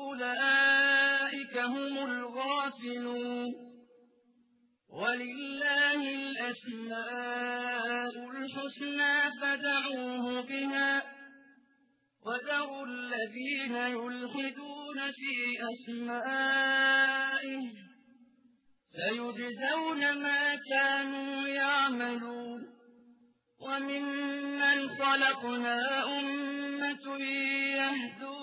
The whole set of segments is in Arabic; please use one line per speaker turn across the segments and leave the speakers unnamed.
أولئك هم الغافلون. ولله الأسماء الحسنى فدعوه بها. وذروا الذين يلحدون في أسمائه. سيجزون ما كانوا يعملون. وممن خلقنا أمة يهدون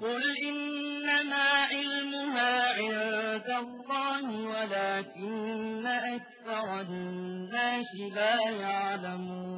قل إنما علمها عند الله ولكن أكثر الناس لا يعلمون